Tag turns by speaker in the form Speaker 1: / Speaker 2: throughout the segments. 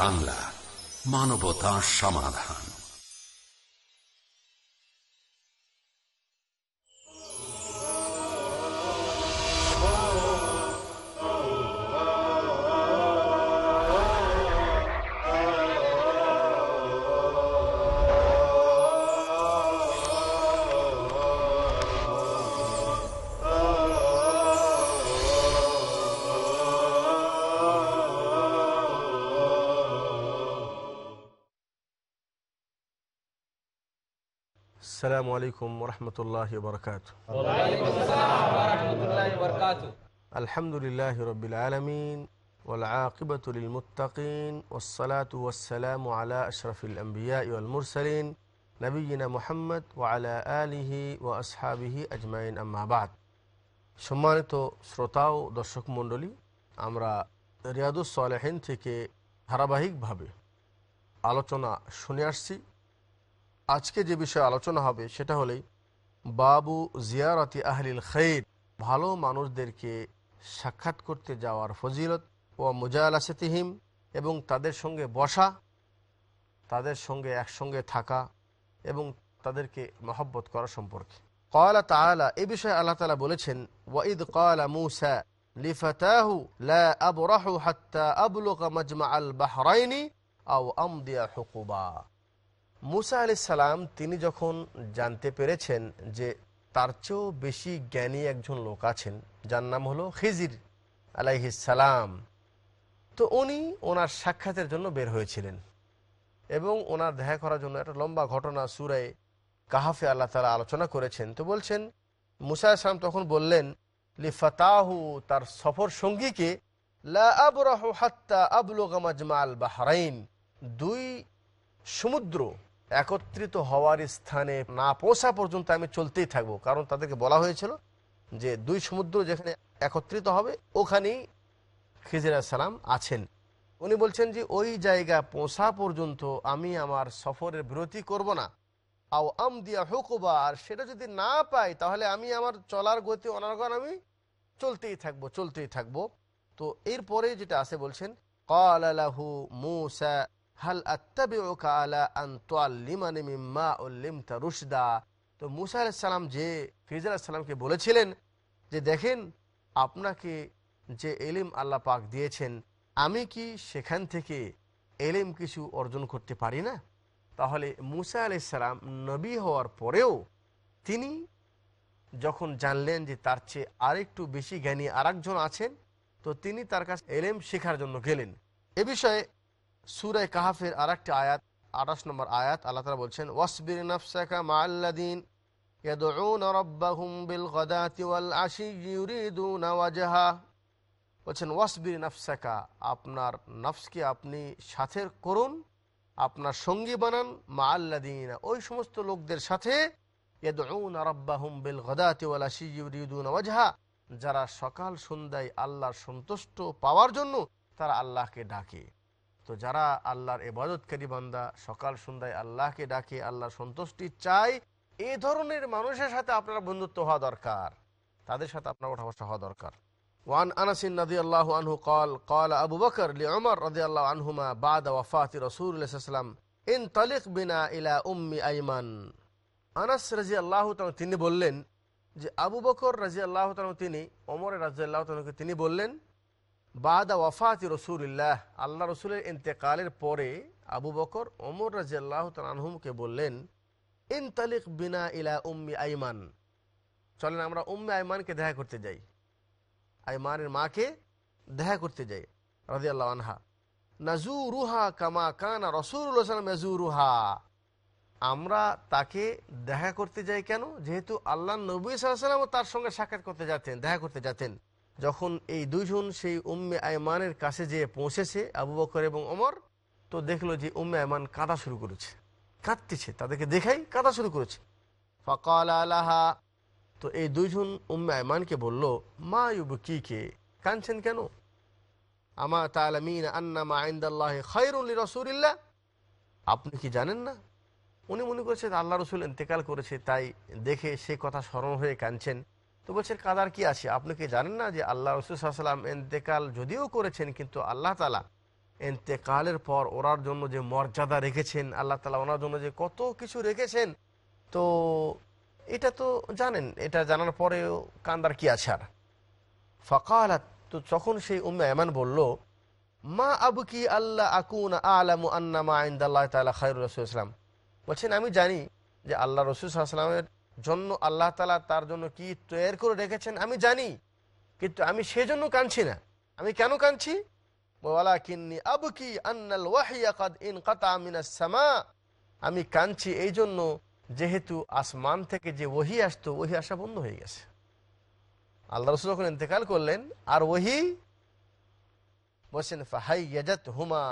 Speaker 1: বাংলা মানবতা সমাধান।
Speaker 2: السلام عليكم ورحمة الله وبركاته الحمد لله رب العالمين والعاقبة للمتقين والصلاة والسلام على أشرف الأنبياء والمرسلين نبينا محمد وعلى آله وأصحابه أجمعين أما بعد সম্মানিত শ্রোতা ও দর্শক মণ্ডলী আমরা রিয়াদুস সালেহিন থেকে ধারাবাহিকভাবে আলোচনা শুনে আসছি আজকে যে বিষয়ে আলোচনা হবে সেটা হলেই বাবু জিয়ারতি আহলিল খৈর, ভালো মানুষদেরকে সাক্ষাৎ করতে যাওয়ার ফজিলত, ও মুজালাসেতিহিম, এবং তাদের সঙ্গে বসা, তাদের সঙ্গে একসঙ্গে থাকা, এবং তাদেরকে মহব্বত করা সম্পর্কে। কয়লা তালা এ বিষয়ে আল্লাহ তালা বলেছেন ওয়াইদ কয়লা মুসা লিফাতাহু লা হাত্তা আবলুকা মাজমা আল বাহরাইনি আও আমদিয়া হুকুবা। মুসা আলি সালাম, তিনি যখন জানতে পেরেছেন যে তার চেয়েও বেশি জ্ঞানী একজন লোক আছেন, যার নাম হলো খিজির আলাইহিসালাম তো উনি ওনার সাক্ষাতের জন্য বের হয়েছিলেন এবং ওনার দেখা করার জন্য একটা লম্বা ঘটনা সুরায় কাহাফে আল্লাহ তালা আলোচনা করেছেন। তো বলছেন, মুসা ইসলাম তখন বললেন লিফাতাহু তার সফর সঙ্গীকে আবরাহু হাত্তা আবলুগা মাজমাল বাহরাইন, দুই সমুদ্র একত্রিত হওয়ার স্থানে না পৌঁছা পর্যন্ত আমি চলতেই থাকব। কারণ তাদেরকে বলা হয়েছিল যে দুই সমুদ্র যেখানে একত্রিত হবে, ওখানেই খিজির সালাম আছেন। উনি বলছেন যে, ওই জায়গা পৌঁছা পর্যন্ত আমি আমার সফরের বিরতি করব না। আও আম দিয়া হুকুবা, আর সেটা যদি না পাই, তাহলে আমি আমার চলার গতি অনার্গণ আমি চলতেই থাকব চলতেই থাকব। তো এরপরে যেটা আছে বলছেন কাল আলাহু মুসা হাল আত্তাবিউকা আলা আন তুআল্লিমানি মিম্মা উল্লিমতা রুশদা? তো মুসা আলাইহিস সালাম যে খিজির আলাইহিস বলেছিলেন যে, দেখেন, আপনাকে যে এলিম আল্লাহ পাক দিয়েছেন, আমি কি সেখান থেকে এলিম কিছু অর্জন করতে পারি না? তাহলে মুসা আলাইহিস সালাম নবী হওয়ার পরেও তিনি যখন জানলেন যে তার চেয়ে আরেকটু বেশি জ্ঞানী আরেকজন আছেন, তো তিনি তার কাছে এলেম শেখার জন্য গেলেন। এ বিষয়ে সুরায় কাহাফের আর একটি আয়াত আঠাশ নম্বর আয়াত আল্লাহ তালা বলছেন ওয়াসবির নফসাকা মাল্লাদিন يدعون ربهم بالغداة والعشي يريدون وجهه বলছেন ওয়াসবির নফসাকা আপনার নফসকে আপনি সাথে করুন আপনার সঙ্গী বানান মা আল্লাদিন ওই সমস্ত লোকদের সাথে يدعون ربهم بالغداة والعشي يريدون وجهه যারা সকাল সন্ধ্যায় আল্লাহর সন্তুষ্ট পাওয়ার জন্য তারা আল্লাহকে ডাকে তো যারা আল্লাহর এবাদতকারী বান্দা, সকাল সন্ধ্যায় আল্লাহকে ডাকে, আল্লাহর সন্তুষ্টি চাই এই ধরনের মানুষের সাথে আপনার বন্ধুত্ব হওয়া দরকার। তাদের সাথে আপনার ওঠা বসা হওয়া দরকার। আল্লাহ আল্লাহ আনাস আল্লাহ তিনি বললেন যে, আবু বকর আল্লাহ তিনি আল্লাহ তিনি বললেন বাদা ওয়াফাতি রসুল্লাহ আল্লাহ রসুলের ইন্তেকালের পরে আবু বকর, ওমর রাজি আল্লাহ আনহুমকে বললেন, ইন তালিক বিনা ইলা উম্মি আইমান। চলেন আমরা উম্মে আইমানকে দেখা করতে যাই। আইমানের মাকে দেখা করতে যাই রাজি আল্লাহ আনহা। নাজু রুহা কামা কানা রসুল্লাহ সাল্লাম রুহা আমরা তাকে দেখা করতে যাই কেন? যেহেতু আল্লাহ নবী সাল্লাহ সাল্লাম তার সঙ্গে সাক্ষাৎ করতে যাতেন দেখা করতে যাতেন যখন এই দুইজন সেই উম্মে আয়মানের কাছে যেয়ে পৌঁছেছে, আবু বকর এবং অমর তো দেখল যে উম্মে আয়মান কাঁদা শুরু করেছে। কাঁদতেছে, তাদেরকে দেখাই কাঁদা শুরু করেছে। ফকাল আলাহা তো এই দুইজন উম্মে আয়মানকে বলল, মা ইউব কি কে কাঁদছেন কেন? আমা তালামিন আন্নামা আইন্দাল্লাহ খৈরুল্লি রসুলিল্লাহ আপনি কি জানেন না? উনি মনে করছেন আল্লাহ রসুল ইন্তেকাল করেছে, তাই দেখে সে কথা স্মরণ হয়ে কাঁদছেন। তো বলছেন কাদার কি আছে? আপনি কি জানেন না যে আল্লাহ রসুল সাল্লাম এন্তেকাল যদিও করেছেন, কিন্তু আল্লাহ তালা এতেকালের পর ওরার জন্য যে মর্যাদা রেখেছেন, আল্লাহ তালা ওনার জন্য যে কত কিছু রেখেছেন, তো এটা তো জানেন, এটা জানার পরেও কান্দার কি আছে আর? ফকালাত, তো তখন সেই উম্মা এমন বলল, মা আবু কি আল্লাহ আকুন আলামু আন্না মা আইন্দাল্লাহ তালা খায়রুল রসুল ইসলাম বলছেন, আমি জানি যে আল্লাহ রসুল সাল্লামের জন্য আল্লাহ তালা তার জন্য কি তৈরি করে রেখেছেন আমি জানি, কিন্তু আমি সেজন্য কাঁদছি না। আমি কেন কাঁদছি? আমি কাঁদছি এই জন্য যেহেতু আসমান থেকে যে ওহি আসতো, ওহি আসা বন্ধ হয়ে গেছে। আল্লাহ রসুল যখন ইন্তেকাল করলেন, আর ওহি বলছেন ফাহাই ইয়াজাত হুমা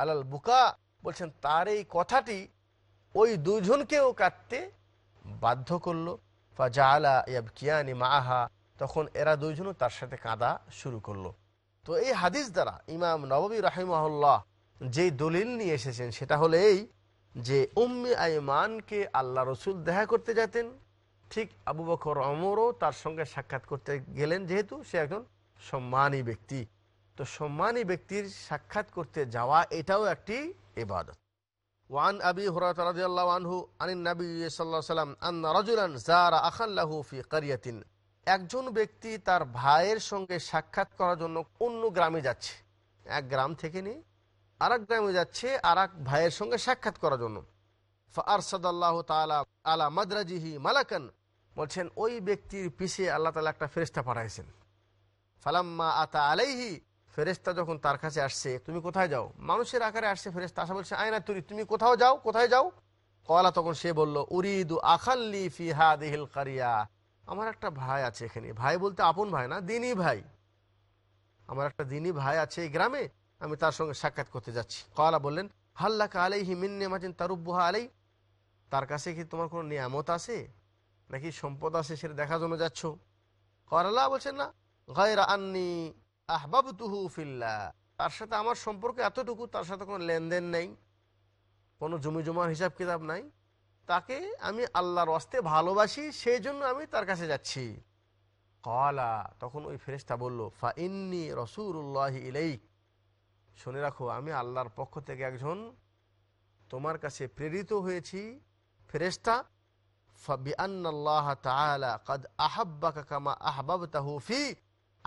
Speaker 2: আলাল বুকা। বলছেন, তার এই কথাটি ওই দুজনকেও কাটতে বাধ্য করল। ফাজা ইয়াবকিয়ানি মাহা তখন এরা দুইজনও তার সাথে কাঁদা শুরু করল। তো এই হাদিস দ্বারা ইমাম নবী রাহিমহল্লাহ যে দলিল নিয়ে এসেছেন, সেটা হলো এই যে, উম্মি আইমানকে আল্লাহ রসুল দেখা করতে যেতেন, ঠিক আবু বকর অমরও তার সঙ্গে সাক্ষাৎ করতে গেলেন, যেহেতু সে একজন সম্মানী ব্যক্তি। তো সম্মানী ব্যক্তির সাক্ষাৎ করতে যাওয়া এটাও একটি ইবাদত ওয়ান আবি হুরাত রাদিয়াল্লাহু আনহু আনিন নবী সাল্লাল্লাহু আলাইহি সাল্লাম আন্না রাজুলান যারা আখাল্লাহু ফি কারিয়াতিন একজন ব্যক্তি তার ভাইয়ের সঙ্গে সাক্ষাৎ করার জন্য অন্য গ্রামে যাচ্ছে। এক গ্রাম থেকে নিয়ে আর গ্রামে যাচ্ছে আর ভাইয়ের সঙ্গে সাক্ষাৎ করার জন্য। আরসাদাল্লাহ তালা আলা মাদ্রাজিহি মালাকান। বলছেন, ওই ব্যক্তির পিছে আল্লাহ তালা একটা ফেরেস্তা পাঠাইছেন। ফালাম্মা আতা আলাইহি ফেরেস্তা যখন তার কাছে আসছে, তুমি কোথায় যাও? মানুষের আকারে আসছে ফেরেস্তা আসা বলছে, আয়না তুরি, তুমি কোথাও যাও, কোথায় যাও? কলা তখন সে বলল, উরিদু আখাল্লি ফি হাদিহিল কারিয়া। আমার একটা ভাই আছে এখানে। ভাই বলতে আপন ভাই না দিনই ভাই। আমার একটা দিনই ভাই আছে এই গ্রামে, আমি তার সঙ্গে সাক্ষাৎ করতে যাচ্ছি। কলা বললেন হাল্লাকা আলাই হিমিন্নে মাজিন তারুব্বুহা আলাই। তার কাছে কি তোমার কোনো নিয়ামত আছে? নাকি সম্পদ আছে সেটা দেখার জন্য যাচ্ছ? করাল্লাহ বলছেন না। গায়রা আন্নি আহবাব তুহু ফিল্লা। তার সাথে আমার সম্পর্ক এতটুকু, তার সাথে কোনো লেনদেন নেই, কোনো জমি জমার হিসাব কিতাব নাই। তাকে আমি আল্লাহর অস্তে ভালোবাসি, সেই জন্য আমি তার কাছে যাচ্ছি। কলা, তখন ওই ফেরেস্তা বলল, ফা ইন্নি রসুল্লাহ ইলাইক। শুনে রাখো, আমি আল্লাহর পক্ষ থেকে একজন তোমার কাছে প্রেরিত হয়েছি ফেরেস্তা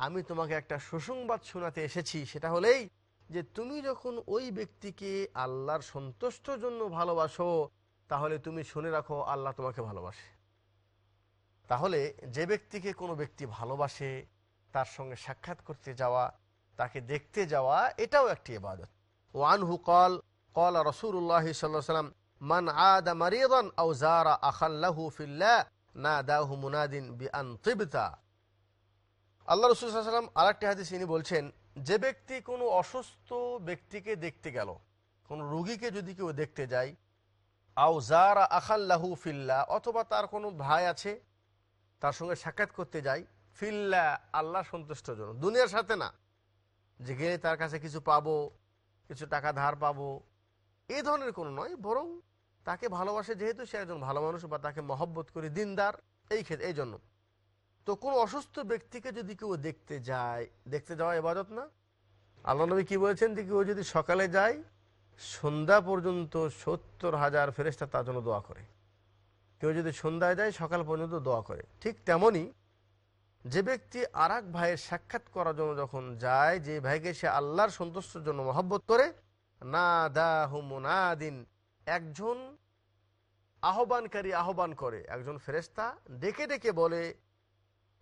Speaker 2: আমি তোমাকে একটা সুসংবাদ শোনাতে এসেছি। সেটা হলেই যে তুমি যখন ওই ব্যক্তিকে আল্লাহর সন্তুষ্টর জন্য ভালোবাসো, তাহলে তুমি শুনে রাখো আল্লাহ তোমাকে ভালোবাসে। তাহলে যে ব্যক্তিকে কোনো ব্যক্তি ভালোবাসে, তার সঙ্গে সাক্ষাৎ করতে যাওয়া, তাকে দেখতে যাওয়া, এটাও একটি ইবাদত। ওয়ানহু কল কল রসুল্লাহ সাল্লাম মান আদা মারিয়ান আও জারা আখাল্লাহু ফিল্লাহ না দাহু মুনাদিন বি আন আল্লাহ রসুল সাল্লাম আরেকটি হাদিস ইনি বলছেন, যে ব্যক্তি কোনো অসুস্থ ব্যক্তিকে দেখতে গেল, কোনো রুগীকে যদি কেউ দেখতে যায়, আও জারা আখাল্লাহু ফিল্লা, অথবা তার কোনো ভাই আছে, তার সঙ্গে সাক্ষাৎ করতে যাই ফিল্লা, আল্লাহ সন্তুষ্টর জন্য দুনিয়ার সাথে না। যে গেলে তার কাছে কিছু পাবো, কিছু টাকা ধার পাবো এই ধরনের কোনো নয়, বরং তাকে ভালোবাসে যেহেতু সে একজন ভালো মানুষ বা তাকে মহব্বত করি দিনদার, এই ক্ষেত্রে, এই জন্য। তো কোনো অসুস্থ ব্যক্তিকে যদি কেউ দেখতে যায়, দেখতে যাওয়া এবাদত না? আল্লাহ নবী কী বলেছেন যে কেউ যদি সকালে যায়, সন্ধ্যা পর্যন্ত সত্তর হাজার ফেরেস্তা তার জন্য দোয়া করে। কেউ যদি সন্ধ্যায় যায়, সকাল পর্যন্ত দোয়া করে। ঠিক তেমনই যে ব্যক্তি আর এক ভাইয়ের সাক্ষাৎ করার জন্য যখন যায়, যে ভাইকে সে আল্লাহর সন্তুষ্টের জন্য মহব্বত করে না দা হুমুনাদিন একজন আহ্বানকারী আহ্বান করে, একজন ফেরেস্তা ডেকে ডেকে বলে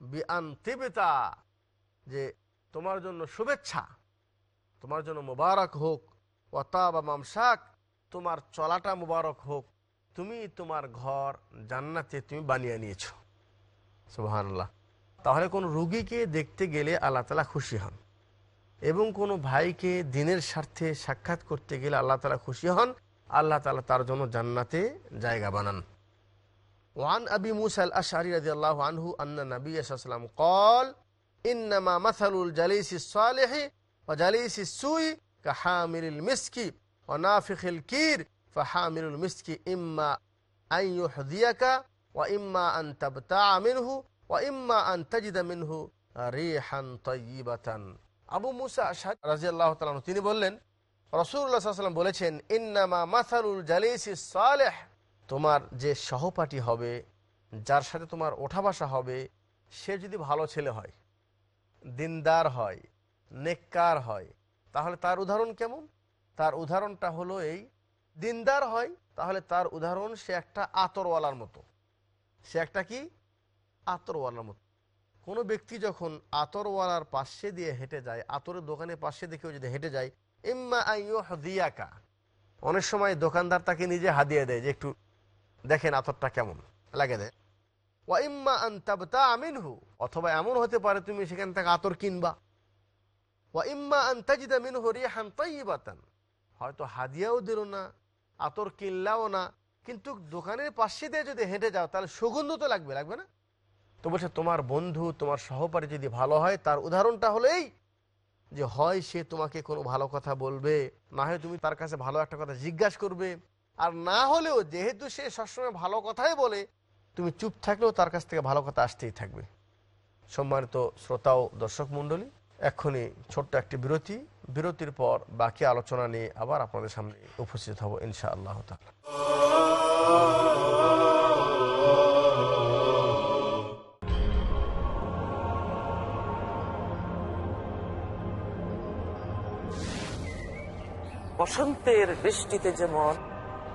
Speaker 2: বিআন তিবেতা যে তোমার জন্য শুভেচ্ছা, তোমার জন্য মুবারক হোক। অতা বা মামসাক তোমার চলাটা মুবারক হোক। তুমি তোমার ঘর জান্নাতে তুমি বানিয়ে নিয়েছ। সুবাহান্লাহ তাহলে কোনো রুগীকে দেখতে গেলে আল্লাহ তালা খুশি হন এবং কোনো ভাইকে দিনের স্বার্থে সাক্ষাৎ করতে গেলে আল্লাহ তালা খুশি হন, আল্লাহ তালা তার জন্য জান্নাতে জায়গা বানান। ওয়ান আবি মুসাল আশারি রাজি আল্লাহ আনহু আন্না নবী আসালাম কল ইন্নামা মাসালুল জালিসি সালেহে ও জালিসি সুই কাহামিল মিসকি ও নাফিখিল কির ফাহামিল মিসকি ইম্মা আন ইউহদিয়াকা ওয়া ইম্মা আন তাবতাআ মিনহু ওয়া ইম্মা আন তাজিদা মিনহু রিহান তাইয়িবাতান আবু মুসা আশারি রাজি আল্লাহ তিনি বললেন, রসুল্লাহ সাল্লাম বলেছেন ইন্নামা মাসালুল জালিসি সালেহ তোমার যে সহপাঠী হবে, যার সাথে তোমার ওঠা বসা হবে, সে যদি ভালো ছেলে হয়, দিনদার হয়, নেককার হয়, তাহলে তার উদাহরণ কেমন? তার উদাহরণটা হলো এই, দিনদার হয়, তাহলে তার উদাহরণ সে একটা আতরওয়ালার মতো। সে একটা কি? আতরওয়ালার মতো। কোনো ব্যক্তি যখন আতরওয়ালার পাশে দিয়ে হেঁটে যায়, আতরের দোকানের পাশে দেখেও যদি হেঁটে যায়, ইম্মা আইয়ো হদিয়াকা অনেক সময় দোকানদার তাকে নিজে হাদিয়ে দেয় যে একটু দেখেন আতরটা কেমন? লাগে দেয় ওয়া ইম্মা আমিনহু অথবা এমন হতে পারে তুমি সেখান থেকে আতর কিনবা। ওয়া ইম্মা আন্তাজিদা মিনহু রিহান তাইয়িবাতান। হয়তো হাদিয়াও দিল না, আতর কিনলাও না, কিন্তু দোকানের পাশে দিয়ে যদি হেঁটে যাও, তাহলে সুগন্ধ তো লাগবে লাগবে না? তো বলছে, তোমার বন্ধু, তোমার সহপাঠী যদি ভালো হয়, তার উদাহরণটা হলো এই, যে হয় সে তোমাকে কোনো ভালো কথা বলবে, না হয় তুমি তার কাছে ভালো একটা কথা জিজ্ঞাসা করবে। আর না হলেও যেহেতু সে সবসময় ভালো কথাই বলে, তুমি চুপ থাকলেও তার কাছ থেকে ভালো কথা আসতেই থাকবে। সম্মানিত শ্রোতা ও দর্শক মণ্ডলী, এক্ষুনি ছোট্ট একটি বিরতি। বিরতির পর বাকি আলোচনা নিয়ে আবার আপনাদের সামনে উপস্থিত হব ইনশা আল্লাহ
Speaker 3: বসন্তের বৃষ্টিতে যেমন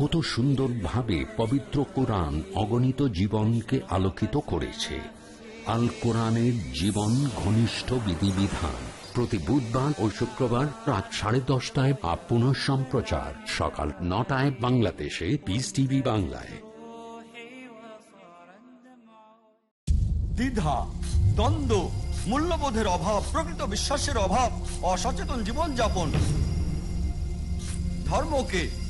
Speaker 1: কত সুন্দরভাবে পবিত্র কোরআন অগণিত জীবনকে আলোকিত করেছে। আল কোরআনের জীবন ঘনিষ্ঠ বিধিবিধান। প্রতি বুধবার ও শুক্রবার রাত সাড়ে দশটায় বা পুনঃ সম্প্রচার। সকাল নটায় বাংলাদেশে পিস টিভি বাংলায়।
Speaker 4: দ্বিধা, দ্বন্দ্ব, মূল্যবোধের অভাব, প্রকৃত বিশ্বাসের অভাব, অসচেতন জীবনযাপন। ধর্মকে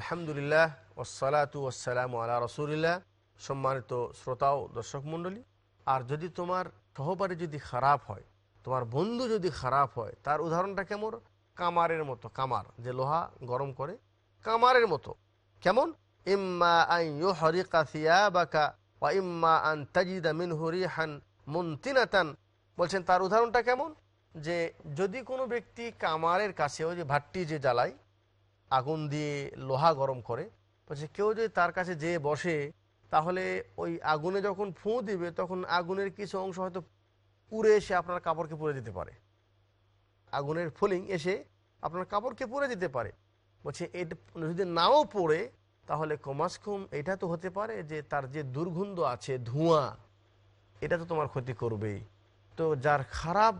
Speaker 2: আলহামদুলিল্লাহ ওসালাতু ওসালাম আলা রসুলিল্লাহ। সম্মানিত শ্রোতা ও দর্শক মণ্ডলী, আর যদি তোমার সহপারী যদি খারাপ হয়, তোমার বন্ধু যদি খারাপ হয়, তার উদাহরণটা কেমন? কামারের মতো, কামার, যে লোহা গরম করে, কামারের মতো। কেমন? ইম্মা আন ইউহরিকা সিয়াবাকা ওয়া ইম্মা আন তাজিদা মিনহু রিহান মুনতিনাতান। বলছেন, তার উদাহরণটা কেমন? যে যদি কোনো ব্যক্তি কামারের কাছে ওই যে ভাট্টি যে জ্বালায় আগুন দিয়ে লোহা গরম করে। বলছে, কেউ যদি তার কাছে যেয়ে বসে, তাহলে ওই আগুনে যখন ফুঁ দিবে, তখন আগুনের কিছু অংশ হয়তো পুড়ে এসে আপনার কাপড়কে পুড়ে দিতে পারে। আগুনের ফুলিং এসে আপনার কাপড়কে পুড়ে দিতে পারে। বলছে, এটা, যদি নাও পড়ে, তাহলে কমাস কম এটা তো হতে পারে যে তার যে দুর্গন্ধ আছে, ধোঁয়া, এটা তো তোমার ক্ষতি করবেই। তো যার খারাপ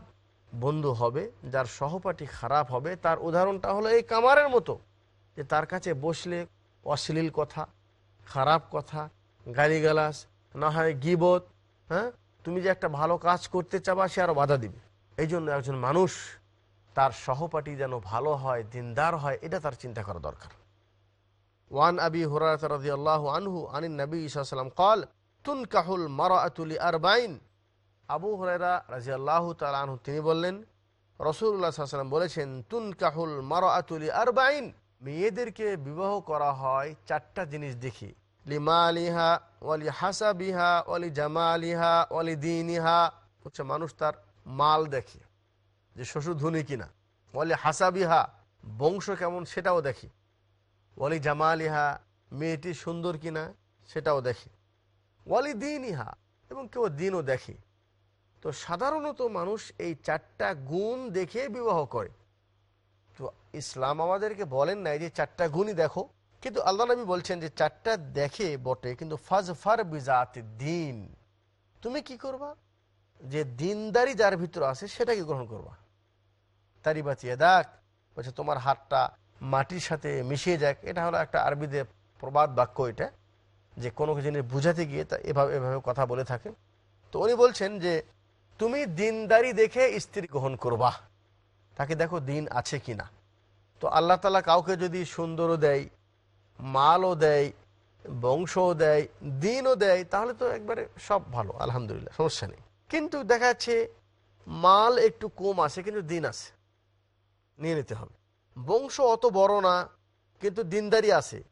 Speaker 2: বন্ধু হবে, যার সহপাঠী খারাপ হবে, তার উদাহরণটা হলো এই কামারের মতো। যে তার কাছে বসলে অশ্লীল কথা, খারাপ কথা গালিগালাস না হয় গিবত হ্যাঁ? তুমি যে একটা ভালো কাজ করতে চাবা, সে আরও বাধা দিবে। এই জন্য একজন মানুষ তার সহপাঠী যেন ভালো হয়, দিনদার হয়, এটা তার চিন্তা করা দরকার। ওয়ান আবি হুরাত আনহু আনিন নবী ইসাল্লাম কল তুন কাহুল মারাতুলি আরবাইন আবু হরেরা রাজি আল্লাহ আনহু তিনি বললেন রসুল্লাহ সাল্লাম বলেছেন তুন কাহুল মারাতুলি আরবাইন মেয়েদেরকে বিবাহ করা হয় চারটা জিনিস দেখি। লিমালিহা, ওয়ালি হাসাবিহা, ওয়ালি জামালিহা, ওয়ালি দিনিহা। হচ্ছে মানুষ তার মাল দেখে যে শ্বশুর ধনী কিনা। ওয়ালি হাসাবিহা, বংশ কেমন সেটাও দেখি। ওয়ালি জামালিহা, মেয়েটি সুন্দর কিনা সেটাও দেখি। ওয়ালি দিনিহা, এবং কেউ দিনও দেখে। তো সাধারণত মানুষ এই চারটা গুণ দেখে বিবাহ করে। তো ইসলাম আমাদেরকে বলেন নাই যে চারটা গুণই দেখো। কিন্তু আল্লাহ নবী বলছেন যে চারটা দেখে বটে, কিন্তু ফাজ ফার বিজাত দিন। তুমি কি করবা? যে দিনদারি যার ভিতরে আছে সেটাকে গ্রহণ করবা? তারি বাঁচিয়ে দেখ বলছে তোমার হাতটা মাটির সাথে মিশিয়ে যাক। এটা হলো একটা আরবিদের প্রবাদ বাক্য এটা, যে কোনো জিনিস বুঝাতে গিয়ে তা এভাবে এভাবে কথা বলে থাকেন তো উনি বলছেন যে তুমি দিনদারি দেখে স্ত্রী গ্রহণ করবা। তাকে দেখো দিন আছে কি না তো আল্লাহ তালা কাউকে যদি সুন্দরও দেয়, মালও দেয়, বংশও দেয়, দিনও দেয়, তাহলে তো একবারে সব ভালো, আলহামদুলিল্লাহ, সমস্যা নেই। কিন্তু দেখা যাচ্ছে মাল একটু কম আছে, কিন্তু দিন আছে। নিয়ে নিতে হবে। বংশ অত বড় না, কিন্তু দিনদারি আছে।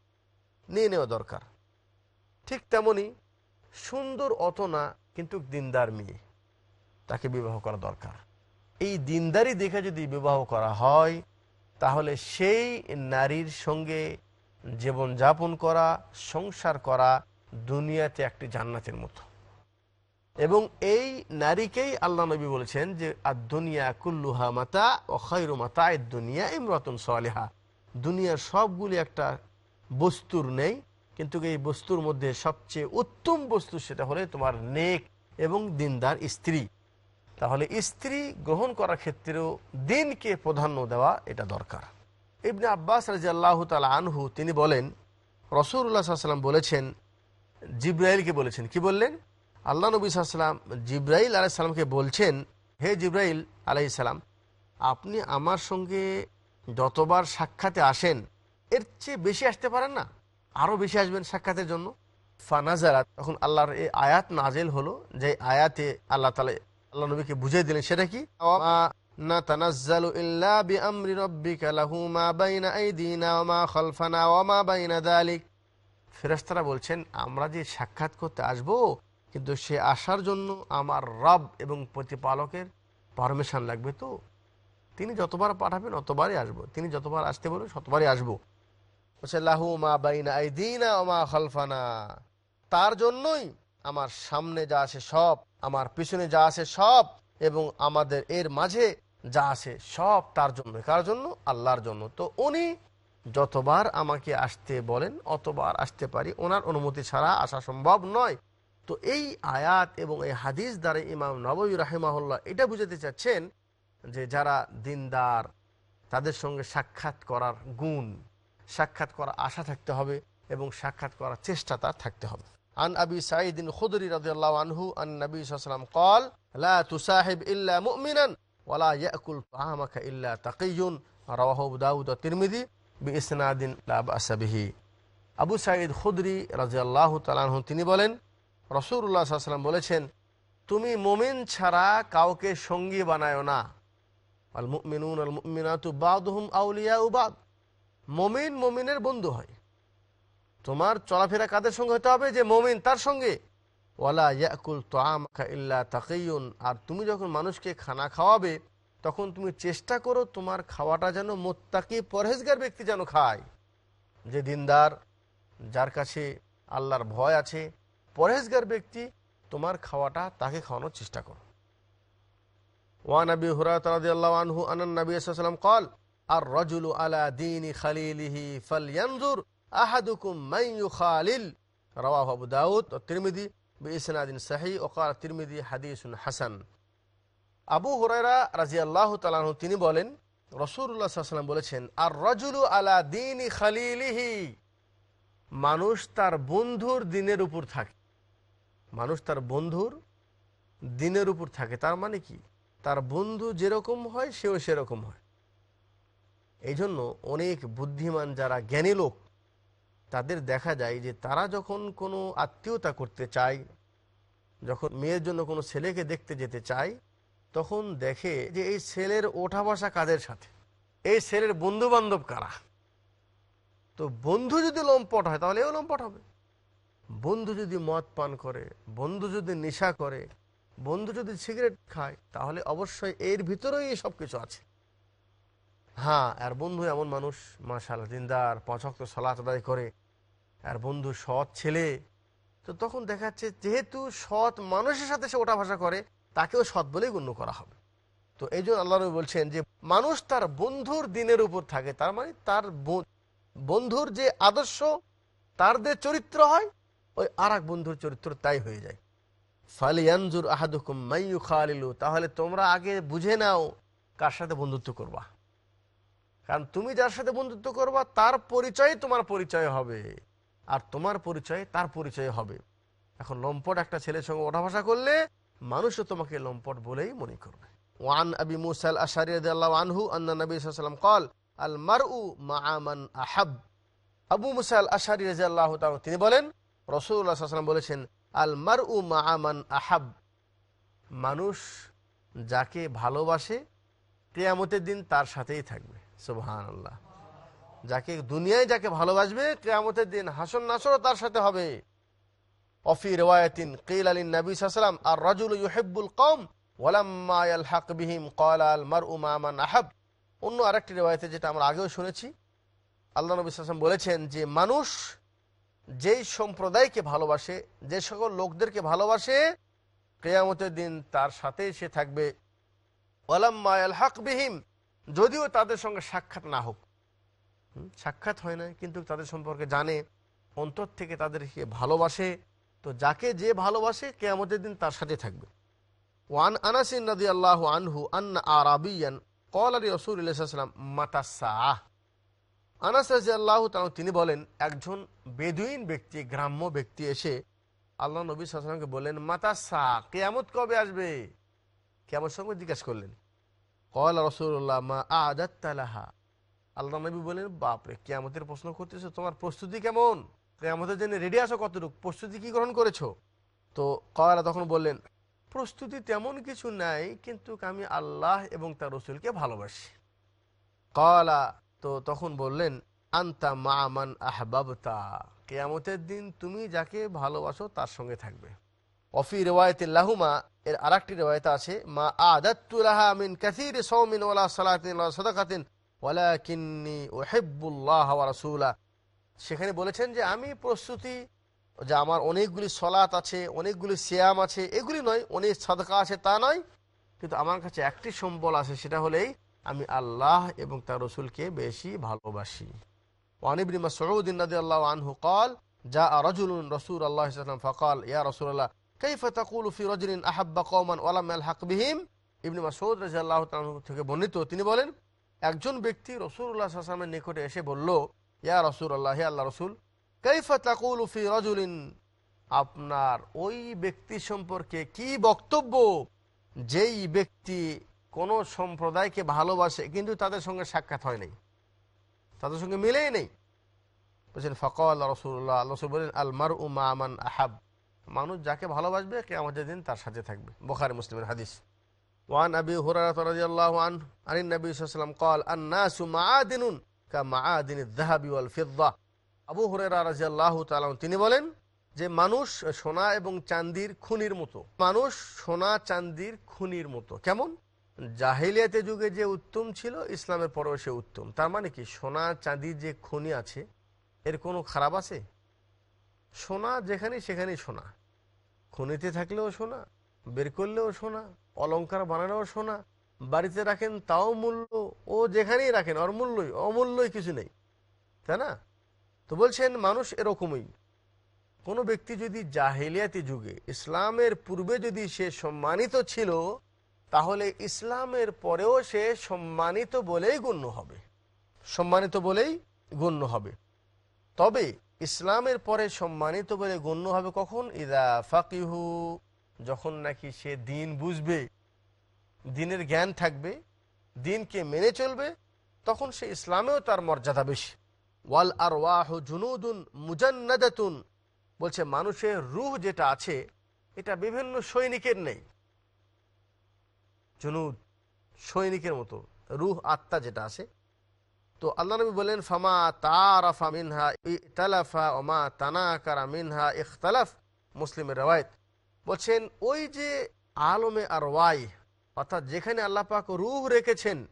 Speaker 2: নিয়ে নেওয়া দরকার। ঠিক তেমনি সুন্দর অত না, কিন্তু দিনদার মেয়ে। তাকে বিবাহ করা দরকার। এই দিনদারি দেখে যদি বিবাহ করা হয়, তাহলে সেই নারীর সঙ্গে জীবন যাপন করা, সংসার করা দুনিয়াতে একটি জান্নাতের মতো। এবং এই নারীকেই আল্লাহ নবী বলেছেন যে আর দুনিয়া কুল্লুহা মাতা ও খৈরু মাতা এ দুনিয়া ইমরাতুন সালেহা। দুনিয়ার সবগুলি একটা বস্তুর নেই, কিন্তু এই বস্তুর মধ্যে সবচেয়ে উত্তম বস্তু সেটা হলে তোমার নেক এবং দিনদার স্ত্রী। তাহলে স্ত্রী গ্রহণ করার ক্ষেত্রেও দিনকে প্রাধান্য দেওয়া এটা দরকার। ইবনে আব্বাস রাজি আল্লাহ তালা আনহু তিনি বলেন রসুল্লাহ সাল্লাম বলেছেন, জিব্রাইলকে বলেছেন। কি বললেন? আল্লাহ নবী সাল্লাম জিব্রাইল আলাইসাল্লামকে বলছেন, হে জিব্রাইল আলাইসাল্লাম আপনি আমার সঙ্গে যতবার সাক্ষাতে আসেন, এর চেয়ে বেশি আসতে পারেন না? আরও বেশি আসবেন সাক্ষাতের জন্য? ফানাজারাত তখন আল্লাহর এই আয়াত নাজেল হলো, যে আয়াতে আল্লাহ তালা আল্লাহ নবীকে বুঝিয়ে দিলেন, সেটা কি? না তানাজ্জালু ইল্লা বিআমরি রাব্বিকা লাহু মা বাইনা আইদিনা ওয়া মা খালফানা ওয়া মা বাইনা যালিক ফেরেশতারা বলছেন, আমরা যে সাক্ষাৎ করতে আসব, কিন্তু সে আসার জন্য আমার রব এবং প্রতিপালকের পারমিশন লাগবে তো। তিনি যতবার পাঠাবেন, অতবারই আসব। তিনি যতবার আসতে বলবেন, শতবারই আসব। বলছে, লাহু মা বাইনা আইদিনা ওয়া মা খালফানা। তার জন্যই আমার সামনে যা আছে সব, আমার পিছনে যা আছে সব, এবং আমাদের এর মাঝে যা আছে সব তার জন্য। কার জন্য? আল্লাহর জন্য। তো উনি যতবার আমাকে আসতে বলেন, অতবার আসতে পারি, ওনার অনুমতি ছাড়া আসা সম্ভব নয়। তো এই আয়াত এবং এই হাদিস দ্বারা ইমাম নবী রাহেমাহুল্লাহ এটা বুঝাতে চাচ্ছেন যে যারা দিনদার, তাদের সঙ্গে সাক্ষাৎ করার গুণ, সাক্ষাৎ করার আশা থাকতে হবে এবং সাক্ষাৎ করার চেষ্টা তার থাকতে হবে। আন আবি সাঈদিন খুদরি রাদিয়াল্লাহু আনহু আন নবী সাল্লাম কল লা তুসাহিব ইল্লা মুমিনান ওয়ালা ইয়াকুল তাআমাকা ইল্লা তাকিয়ুন রাওয়াহু দাউদ ওয়া তিরমিজি বিইসনাদিন লা বাসা বিহি আবু সাঈদ খুদরি রাদিয়াল্লাহু তাআলা আনহু তিনি বলেন রাসূলুল্লাহ সাল্লাল্লাহু আলাইহি সাল্লাম বলেছেন, তুমি মুমিন ছাড়া কাউকে সঙ্গী বানায় না। আল মুমিনুন আল মুমিনাতু বাদুহুম আউলিয়া উবাদ মমিন মমিনের বন্ধু হয়। তোমার চলাফেরা কাদের সঙ্গে হতে হবে? যে মমিন তার সঙ্গে। ওয়ালা ইয়াকুল তোয়ামা ইল্লা তাকিউন আর তুমি যখন মানুষকে খানা খাওয়াবে, তখন তুমি চেষ্টা করো তোমার খাওয়াটা যেন মোত্তাকি পরহেজগার ব্যক্তি যেন খায়। যে দিনদার, যার কাছে আল্লাহর ভয় আছে, পরহেজগার ব্যক্তি তোমার খাওয়াটা তাকে খাওয়ানোর চেষ্টা করো। ওয়ান আবি আনহু সাল্লাল্লাহু কল, আর রজুলু আলা দীনি খালিলিহি ফালয়ানজুর আবু দাউদ ও তিরমিজি বিইসনাদিন সহিহ ও ক্বাল তিরমিজি হাদিসুন হাসান। আবু তিনি বলেন সাল্লাল্লাহু বলেছেন আর রজুলু আলা দীনি মানুষ তার বন্ধুর দিনের উপর থাকে। মানুষ তার বন্ধুর দিনের উপর থাকে। তার মানে কি? তার বন্ধু যেরকম হয়, সেও সেরকম হয়। এই জন্য অনেক বুদ্ধিমান যারা জ্ঞানী লোক তাদের দেখা যায় যে তারা যখন কোনো আত্মীয়তা করতে চায়, যখন মেয়ের জন্য কোনো ছেলেকে দেখতে যেতে চায়, তখন দেখে যে এই ছেলের ওঠা বসা কাদের সাথে? এই ছেলের বন্ধু বান্ধব কারা? তো বন্ধু যদি লম্পট হয়, তাহলে এও লম্পট হবে। বন্ধু যদি মদ পান করে, বন্ধু যদি নেশা করে, বন্ধু যদি সিগারেট খায়, তাহলে অবশ্যই এর ভিতরেই সব কিছু আছে। হ্যাঁ আর বন্ধু এমন মানুষ মাশাল দিনদার, পাঁচক্ত সালাত আদায় করে। আর বন্ধু সৎ ছেলে, তো তখন দেখা যাচ্ছে যেহেতু সৎ মানুষের সাথে সে ওটা ভাষা করে, তাকেও সৎ বলেই গণ্য করা হবে। তো এই জন্য আল্লাহ নবী বলছেন যে, মানুষ তার বন্ধুর দিনের উপর থাকে, তার মানে তার বন্ধুর যে আদর্শ, তার যে চরিত্র হয়, ওই আর বন্ধুর চরিত্র তাই হয়ে যায়। ফালিয়ানজুর আহাদুকুম মাইয়ু খালিলু তাহলে তোমরা আগে বুঝে নাও কার সাথে বন্ধুত্ব করবা। কারণ তুমি যার সাথে বন্ধুত্ব করবা, তার পরিচয় তোমার পরিচয় হবে। আর তোমার পরিচয় তার পরিচয় হবে। এখন লম্পট একটা ছেলের সঙ্গে ওঠা ভাষা করলে মানুষও তোমাকে লম্পট বলেই মনে করবে। ওয়ান আবি মুসাল আশারি রাদিয়াল্লাহু আনহু আন্না নবী সাল্লাল্লাহু কল আল মারউ মা'a মান আহাব। আবু মুসাল আশারি রাদিয়াল্লাহু তাআলা তিনি বলেন, রাসূলুল্লাহ ওয়াসাল্লাম বলেছেন আল মারউ মা'a মান আহাব। মানুষ যাকে ভালোবাসে, কেয়ামতের দিন তার সাথেই থাকবে। সুবহানাল্লাহ। যাকে দুনিয়ায় যাকে ভালোবাসবে, কেয়ামতের দিন হাসন নাসরও তার সাথে হবে। অফি রেওয়ায়তিন কিল আলীন নবী সাল্লাম আর রাজুল ইউহিব্বুল কম ওয়ালাম্মা ইয়ালহাক বিহিম, ক্বালা আল মারউ মা মান আহাব। অন্য আরেকটি রেওয়ায়তে যেটা আমরা আগেও শুনেছি, আল্লাহ নবী সাল্লাম বলেছেন যে, মানুষ যেই সম্প্রদায়কে ভালোবাসে, যে সকল লোকদেরকে ভালোবাসে, কেয়ামতের দিন তার সাথেই সে থাকবে। ওয়ালাম্মা ইয়ালহাক বিহিম যদিও তাদের সঙ্গে সাক্ষাৎ না হোক সাক্ষাৎ হয় না কিন্তু তাদের সম্পর্কে জানে, অন্তর থেকে তাদেরকে ভালোবাসে। তো যাকে যে ভালোবাসে, কেয়ামতের দিন তার সাথে থাকবে। ওয়ান আনাসিন নদী আল্লাহ আনহু আন্না আর আরাবিয়ান কল আলী রসুলাম মাতাসা আনাস আল্লাহ তিনি বলেন, একজন বেদুইন ব্যক্তি, গ্রাম্য ব্যক্তি এসে আল্লাহ নবী সাল্লামকে বললেন মাতাসা কেয়ামত কবে আসবে? কেমন সঙ্গে জিজ্ঞাসা করলেন। কল রসুল্লাহ মা আদাত্তালাহা আল্লাহ নবী বলেন বাপরে, কেয়ামতের প্রশ্ন করতেছো, তোমার প্রস্তুতি কেমন? কেয়ামতের জন্য রেডি আছো কতটুকু? প্রস্তুতি কি গ্রহণ করেছ? তো কয়লা তখন বললেন, প্রস্তুতি তেমন কিছু নাই, কিন্তু আমি আল্লাহ এবং তার রসুলকে ভালোবাসি। কয়লা তো তখন বললেন, আন্তা মা মান আহবাবতা। কেয়ামতের দিন তুমি যাকে ভালোবাসো তার সঙ্গে থাকবে। অফি রেওয়ায়তে লাহুমা এর আর একটি রেওয়ায়ত আছে, মা আদাতুলাহা মিন কাসির সৌমিন ওলা সালাতিন ওলা সদাকাতিন ওলা কিন্নি ওহেবুল্লাহ রাসুল্লাহ সেখানে বলেছেন যে, আমি প্রস্তুতি, যে আমার অনেকগুলি সলাত আছে, অনেকগুলি শ্যাম আছে, এগুলি নয়, অনেক সাদকা আছে তা নয়, কিন্তু আমার কাছে একটি সম্বল আছে, সেটা হলেই আমি আল্লাহ এবং তার রসুলকে বেশি ভালোবাসি। ওয়ানিবিমা সৌদ্দিন রাজি আল্লাহ আনহু কল যা রজুল রসুল আল্লাহ ইসলাম ফকাল ইয়া রসুল্লাহ কাইফা তাকুল ফি রজরিন আহাব্বা কৌমান ওয়ালাম আল হাক বিহিম ইবনি মাসৌদ রাজিয়াল্লাহ থেকে বর্ণিত। তিনি বলেন, একজন ব্যক্তি রসুল্লাহ আসলামের নিকটে এসে বলল, ইয়া রসুল আল্লাহ হে আল্লাহ রসুল, কাইফা তাকুল ফি রজুলিন? আপনার ওই ব্যক্তি সম্পর্কে কি বক্তব্য? যেই ব্যক্তি কোনো সম্প্রদায়কে ভালোবাসে, কিন্তু তাদের সঙ্গে সাক্ষাৎ হয় নাই, তাদের সঙ্গে মিলেই নেই। বলছেন, ফকল রসুল্লাহ রসুল বলেন আলমার উমা আমান আহাব। মানুষ যাকে ভালোবাসবে কে আমাদের দিন তার সাথে থাকবে বোখারি মুসলিমের হাদিস وعن أبي هريرة رضي الله عنه عن النبي صلى الله عليه وسلم قال الناس معادن كمعادن الذهب والفضة আবু হুরেরা রাজিয়াল্লাহু তাআলা তিনি বলেন যে মানুষ সোনা এবং চান্দির খুনির মতো মানুষ সোনা চান্দির খুনির মতো কেমন জাহিলিয়াতে যুগে যে উত্তম ছিল ইসলামের পরেও সে উত্তম তার মানে কি সোনা চাঁদির যে খনি আছে এর কোনো খারাপ আছে সোনা যেখানে সেখানেই সোনা খনিতে থাকলেও সোনা, বের করলেও সোনা অলঙ্কার বানানোও সোনা, বাড়িতে রাখেন তাও মূল্য, ও যেখানেই রাখেন ওর মূল্যই অমূল্যই কিছু নেই। তাই না? তো বলছেন, মানুষ এরকমই। কোনো ব্যক্তি যদি জাহেলিয়াতি যুগে ইসলামের পূর্বে যদি সে সম্মানিত ছিল, তাহলে ইসলামের পরেও সে সম্মানিত বলেই গণ্য হবে। সম্মানিত বলেই গণ্য হবে। তবে ইসলামের পরে সম্মানিত বলে গণ্য হবে কখন? ইদা ফাকিহু, যখন নাকি সে দিন বুঝবে, দিনের জ্ঞান থাকবে, দিনকে মেনে চলবে, তখন সে ইসলামেও তার মর্যাদা বেশি। ওয়াল আর ওয়াহ জুনুদুন মুজান্নাদাতুন, বলছে মানুষের রুহ যেটা আছে, এটা বিভিন্ন সৈনিকের নেই। জুনুদ, সৈনিকের মতো, রুহ আত্মা যেটা আছে তো আল্লাহ নবী বলেন, ফামা তারাফা মিনহা ইতালাফা ওমা তানাকারা মিনহা ইখতালাফ। মুসলিমের রেওয়ায়ত। বলছেন, ওই যে আলমে আর ওয়াই অর্থাৎ যেখানে আল্লাহ পাক রুহ রেখেছেন,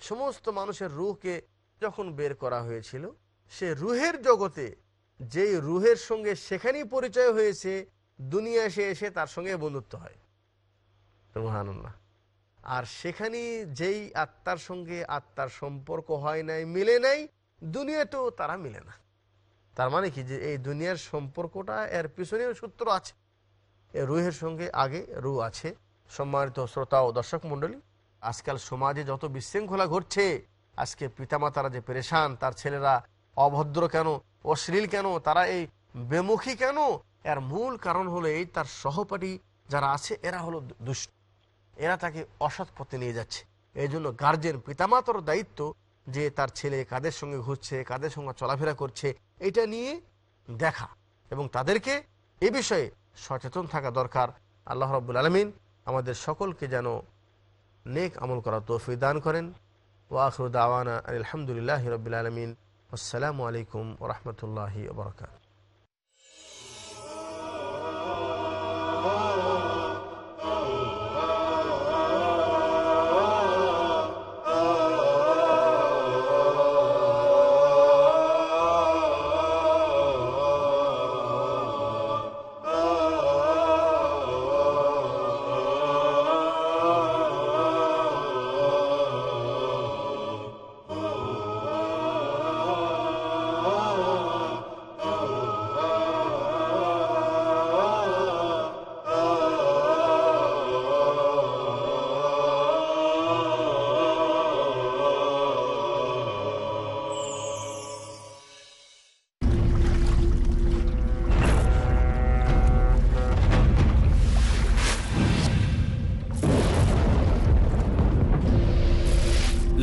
Speaker 2: সমস্ত মানুষের রুহকে যখন বের করা হয়েছিল, সে রুহের জগতে, যেই রুহের সঙ্গে সেখানেই পরিচয় হয়েছে, দুনিয়া এসে এসে তার সঙ্গে বন্ধুত্ব হয়। সুবহানাল্লাহ। আর সেখানে যেই আত্মার সঙ্গে আত্মার সম্পর্ক হয় নাই, মিলে নাই, দুনিয়াতেও তারা মিলে না। তার মানে কি? যে এই দুনিয়ার সম্পর্কটা এর পিছনেও সূত্র আছে। এ রুহের সঙ্গে আগে রু আছে। সম্মানিত শ্রোতা ও দর্শক মণ্ডলী, আজকাল সমাজে যত বিশৃঙ্খলা ঘটছে, আজকে পিতামাতারা যে পেরেশান, তার ছেলেরা অভদ্র কেন, অশ্লীল কেন, তারা এই বেমুখী কেন, এর মূল কারণ হলো এই তার সহপাঠী যারা আছে, এরা হলো দুষ্ট। এরা তাকে অসৎ পথে নিয়ে যাচ্ছে। এই জন্য গার্জেন পিতামাতার দায়িত্ব যে তার ছেলে কাদের সঙ্গে ঘুরছে, কাদের সঙ্গে চলাফেরা করছে, এটা নিয়ে দেখা এবং তাদেরকে এ বিষয়ে সচেতন থাকা দরকার। আল্লাহ রব্বুল আলমিন আমাদের সকলকে যেন নেক আমল করার তৌফিক দান করেন। ও আখরুদ দাওয়ানা আলহামদুলিল্লাহ রবিল আলমিন। আসসালামু আলাইকুম ওরহমতুল্লাহি বরকাত